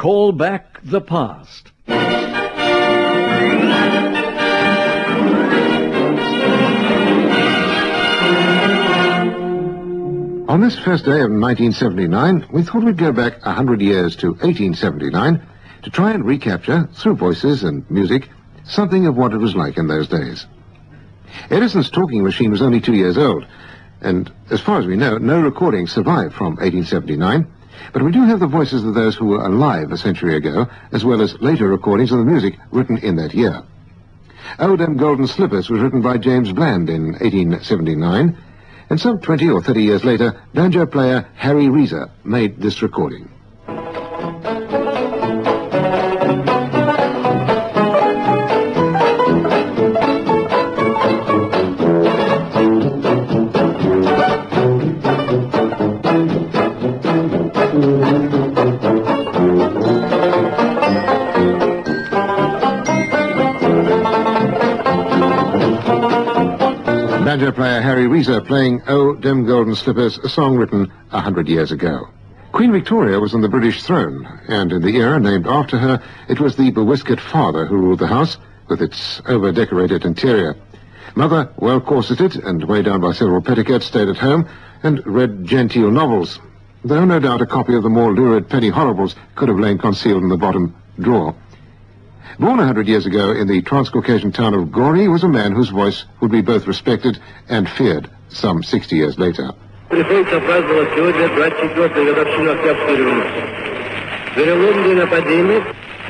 Call back the past. On this first day of 1979, we thought we'd go back 100 years to 1879 to try and recapture, through voices and music, something of what it was like in those days. Edison's talking machine was only two years old, and as far as we know, no recordings survive from 1879, but we do have the voices of those who were alive a century ago, as well as later recordings of the music written in that year. Oh Dem Golden Slippers was written by James Bland in 1879, and some 20 or 30 years later, banjo player Harry Reser made this recording. Banjo player Harry Reser playing Oh Dem Golden Slippers, a song written a hundred years ago. Queen Victoria was on the British throne, and in the era named after her, it was the bewhiskered father who ruled the house, with its over-decorated interior. Mother, well corseted and weighed down by several petticoats, stayed at home and read genteel novels, though no doubt a copy of the more lurid penny horribles could have lain concealed in the bottom drawer. Born a hundred years ago in the Transcaucasian town of Gori was a man whose voice would be both respected and feared some 60 years later. Приходится праздновать сегодня 24-ю годовщину Октябрьской революции. Вероломные нападения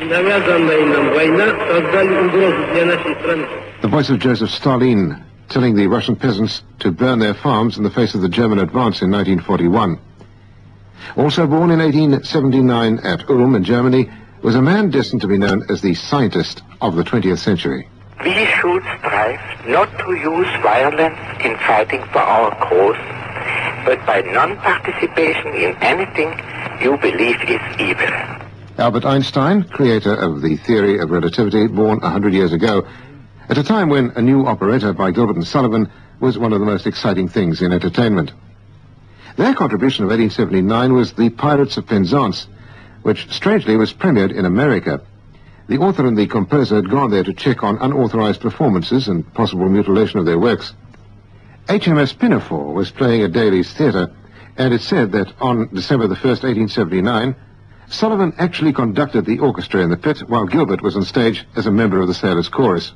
и навязанная нам война создали угрозу для нашей страны. The voice of Joseph Stalin telling the Russian peasants to burn their farms in the face of the German advance in 1941. Also born in 1879 at Ulm in Germany was a man destined to be known as the scientist of the 20th century. We should strive not to use violence in fighting for our cause, but by non-participation in anything you believe is evil. Albert Einstein, creator of the theory of relativity, born 100 years ago, at a time when a new operetta by Gilbert and Sullivan was one of the most exciting things in entertainment. Their contribution of 1879 was The Pirates of Penzance, which strangely was premiered in America. The author and the composer had gone there to check on unauthorized performances and possible mutilation of their works. HMS Pinafore was playing at Daly's Theatre, and it said that on December the 1st, 1879, Sullivan actually conducted the orchestra in the pit while Gilbert was on stage as a member of the Sailors' Chorus.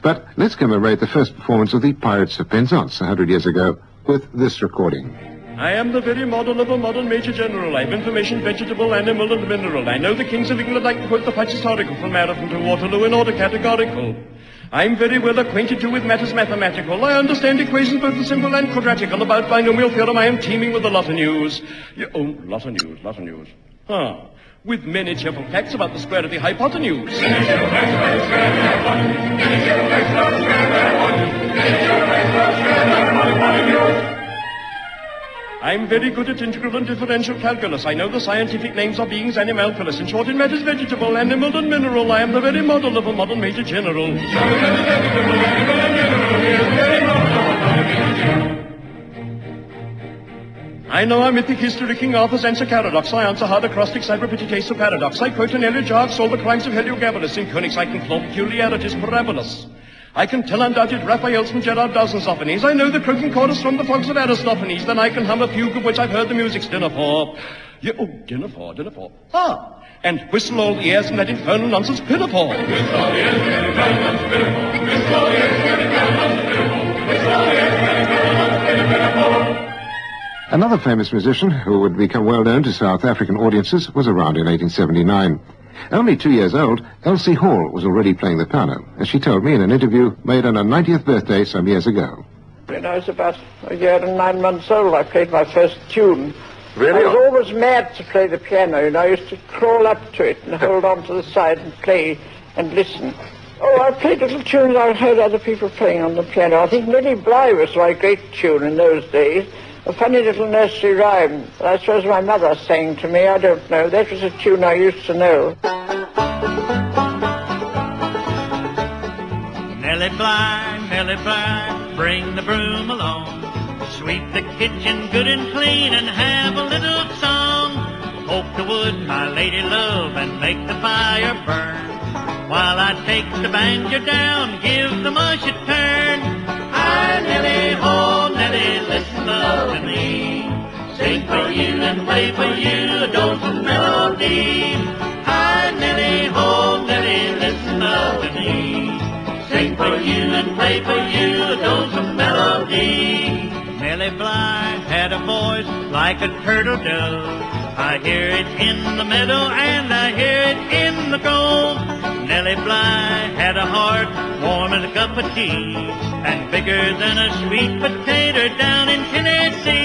But let's commemorate the first performance of the Pirates of Penzance a hundred years ago with this recording. I am the very model of a modern Major General. I have information, vegetable, animal, and mineral. I know the kings of England. I can quote the facts historical from Marathon to Waterloo in order categorical. I'm very well acquainted too with matters mathematical. I understand equations both the simple and quadratical. About binomial theorem, I am teeming with a lot of news. Yeah, oh, lot of news, lot of news. Huh. With many cheerful facts about the square of the hypotenuse. I'm very good at integral and differential calculus. I know the scientific names of beings animalculous. In short, in matters vegetable, animal, and mineral, I am the very model of a modern major general. I know our mythic history, King Arthur's and Sir Caradoc's. I answer hard acrostic, cyberpity case of paradox. I quote an elegiac, solve the crimes of Heliogabalus. In Königsegg can claw peculiarities parabolous. I can tell undoubted Raphaels from Gerard Dows and Zoffanies. I know the croaking chorus from the fogs of Aristophanes. Then I can hum a fugue of which I've heard the music's dinner for. Yeah, oh, dinner for, dinner for. Ah, and whistle all the from that infernal nonsense pinafore. Whistle from that infernal nonsense pinafore. Whistle from that infernal nonsense pinafore. Whistle from that infernal nonsense pinafore. Another famous musician who would become well known to South African audiences was around in 1879. Only two years old, Elsie Hall was already playing the piano, as she told me in an interview made on her 90th birthday some years ago. When I was about a year and nine months old, I played my first tune. Really? I was always mad to play the piano, you know. I used to crawl up to it and hold on to the side and play and listen. Oh, I played little tunes I heard other people playing on the piano. I think Nellie Bly was my great tune in those days. A funny little nursery rhyme. I suppose my mother sang to me. I don't know. That was a tune I used to know. Nellie Bly, Nellie Bly, bring the broom along. Sweep the kitchen good and clean and have a little song. Poke the wood my lady love, and make the fire burn. While I take the banjo down, give the mush a turn. Hi, Nellie, ho, you and play for you a dulcet melody. Hi, Nellie, ho, Nellie, listen to me. Sing for you and play for you a dulcet melody. Nellie Bly had a voice like a turtle dove. I hear it in the meadow and I hear it in the grove. Nellie Bly had a heart warm as a cup of tea and bigger than a sweet potato down in Tennessee.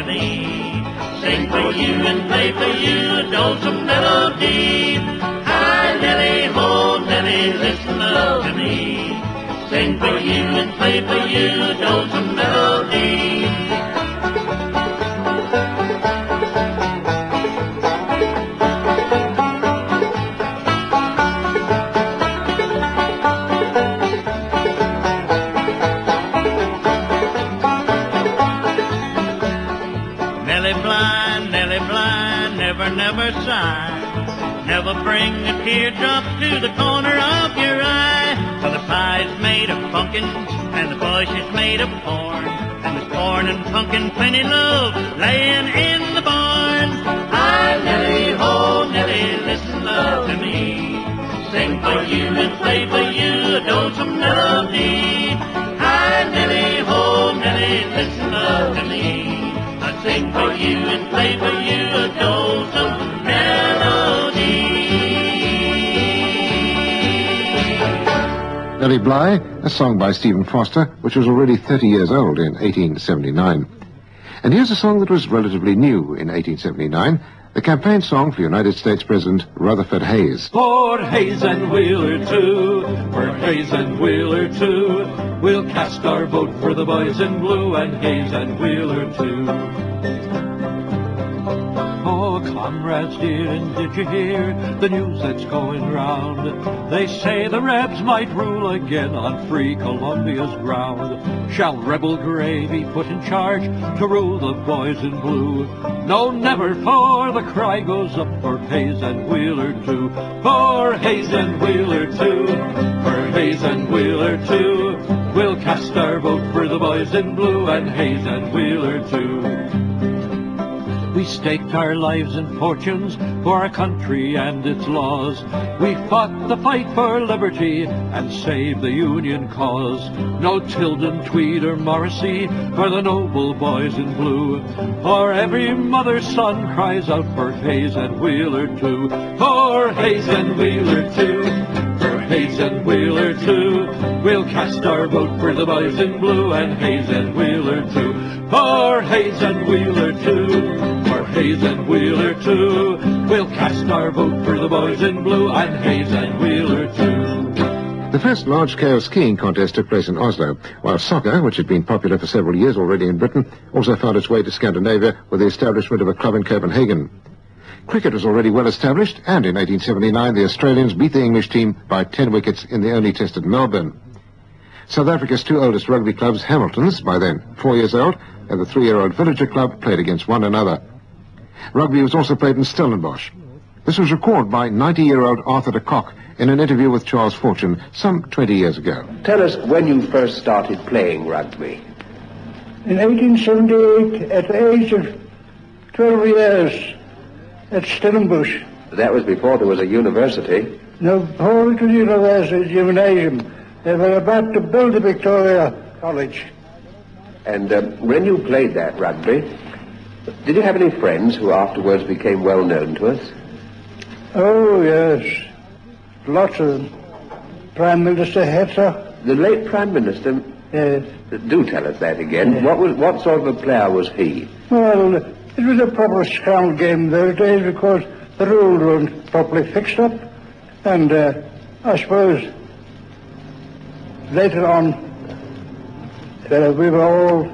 To me. Sing for you and play for you a dulcet melody. Hi, Nellie, ho, Nellie, listen love to me. Sing for you and play for you a dulcet melody. Teardrop to the corner of your eye. For the pie's made of pumpkin, and the bush is made of corn. And the corn and pumpkin, plenty love laying in the barn. Hi, Nellie, ho, Nellie, listen love to me. Sing for you and play for you a dulcet melody. Hi, Nellie, ho, Nellie, listen love to me. I sing for you and play for you a dulcet melody. Nellie Bly, a song by Stephen Foster, which was already 30 years old in 1879. And here's a song that was relatively new in 1879, the campaign song for United States President Rutherford Hayes. For Hayes and Wheeler too, for Hayes and Wheeler too, we'll cast our vote for the boys in blue and Hayes and Wheeler too. Comrades dear, and did you hear the news that's going round? They say the Rebs might rule again on free Columbia's ground. Shall Rebel Gray be put in charge to rule the boys in blue? No, never, for the cry goes up for Hayes and Wheeler too. For Hayes and Wheeler too. For Hayes and Wheeler too. We'll cast our vote for the boys in blue and Hayes and Wheeler too. We staked our lives and fortunes for our country and its laws. We fought the fight for liberty and saved the Union cause. No Tilden, Tweed, or Morrissey for the noble boys in blue. For every mother's son cries out for Hayes and Wheeler too. For Hayes and Wheeler too. For Hayes and Wheeler too. We'll cast our vote for the boys in blue and Hayes and Wheeler too. For Hayes and Wheeler too. Hayes and Wheeler too. We'll cast our vote for the boys in blue and Hayes and Wheeler too. The first large-scale skiing contest took place in Oslo, while soccer, which had been popular for several years already in Britain, also found its way to Scandinavia with the establishment of a club in Copenhagen. Cricket was already well established, and in 1879 the Australians beat the English team by 10 wickets in the only test at Melbourne. South Africa's two oldest rugby clubs, Hamilton's, by then four years old, and the three-year-old Villager Club, played against one another. Rugby was also played in Stellenbosch. This was recorded by 90-year-old Arthur de Kock in an interview with Charles Fortune some 20 years ago. Tell us when you first started playing rugby. In 1878, at the age of 12 years, at Stellenbosch. That was before there was a university. No, before it was university, gymnasium. They were about to build the Victoria College. And um, when you played that rugby, did you have any friends who afterwards became well known to us? Oh, yes. Lots of them. Prime Minister Herzog. The late Prime Minister, Yes. do tell us that again. What was what sort of a player was he? Well, it was a proper scrum game those days because the rules weren't properly fixed up. And uh, I suppose later on uh, we were all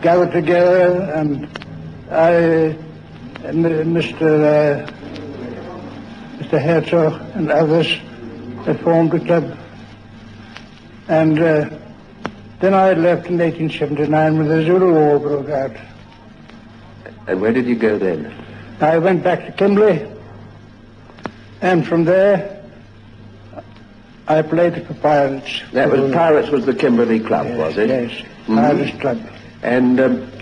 gathered together and I, Mr. Uh, Mr. Herzog and others formed a club. And uh, then I left in 1879 when the Zulu War broke out. And where did you go then? I went back to Kimberley, and from there, I played for Pirates. That was Pirates was the Kimberley Club, Yes, was it? Yes, Mhm. Pirates Club. And um,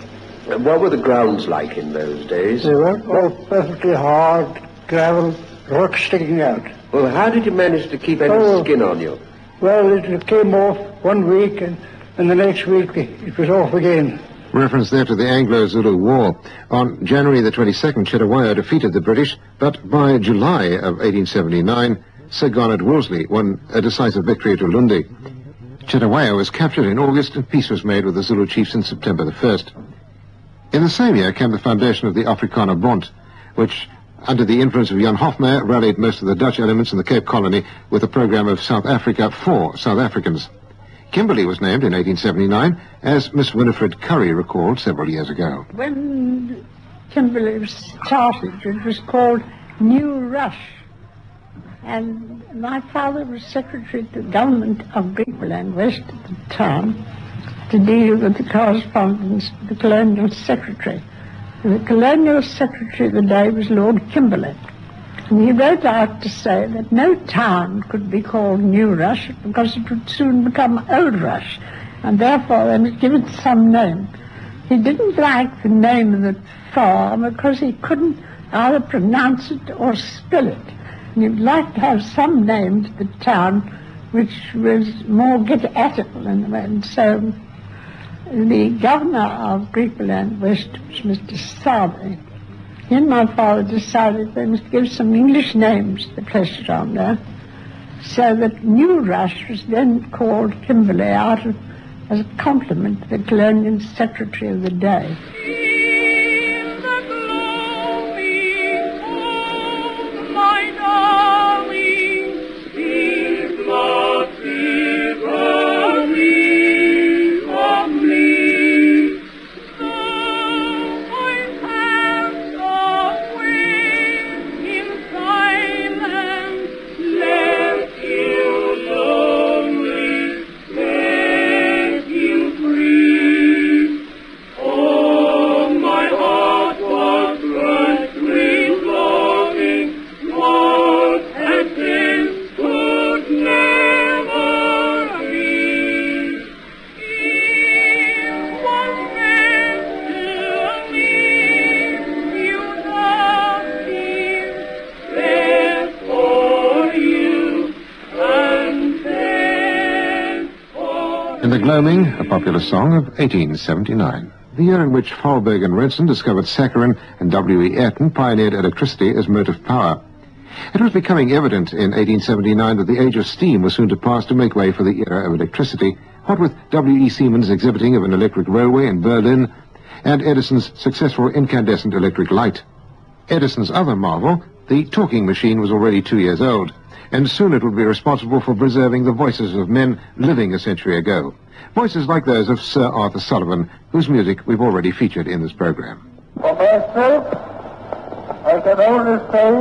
what were the grounds like in those days? They were all perfectly hard, gravel, rocks sticking out. Well, how did you manage to keep any Oh. skin on you? Well, it came off one week, and, and the next week it was off again. Reference there to the Anglo-Zulu War. On January the 22nd, Cetshwayo defeated the British, but by July of 1879, Sir Garnet Wolseley won a decisive victory at Ulundi. Cetshwayo was captured in August and peace was made with the Zulu chiefs in September the 1st. In the same year came the foundation of the Afrikaner Bond, which, under the influence of Jan Hofmeyr, rallied most of the Dutch elements in the Cape Colony with a program of South Africa for South Africans. Kimberley was named in 1879, as Miss Winifred Curry recalled several years ago. When Kimberley was started, it was called New Rush. And my father was secretary to the government of Griqualand West at the time to deal with the correspondence with the colonial secretary. And the colonial secretary of the day was Lord Kimberley. And he wrote out to say that no town could be called New Rush because it would soon become Old Rush, and therefore they must give it some name. He didn't like the name of the farm because he couldn't either pronounce it or spell it. And he'd like to have some name to the town which was more get at it. And, and so the governor of Griqualand West was Mr. Southey. He and my father decided they must give some English names to the place around there. So that New Rush was then called Kimberley out of, as a compliment to the colonial secretary of the day. Gloaming, a popular song of 1879, the year in which Fahlberg and Remsen discovered saccharin and W.E. Ayrton pioneered electricity as motive power. It was becoming evident in 1879 that the age of steam was soon to pass to make way for the era of electricity, what with W.E. Siemens' exhibiting of an electric railway in Berlin and Edison's successful incandescent electric light. Edison's other marvel, the talking machine, was already two years old, and soon it would be responsible for preserving the voices of men living a century ago. Voices like those of Sir Arthur Sullivan, whose music we've already featured in this program. For myself, I can only say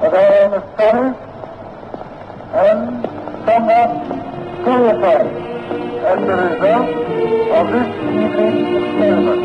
that I am astonished and somewhat terrified as the result of this evening's experiment.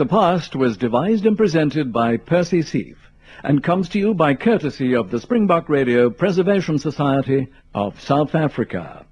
The Past was devised and presented by Percy Sieff and comes to you by courtesy of the Springbok Radio Preservation Society of South Africa.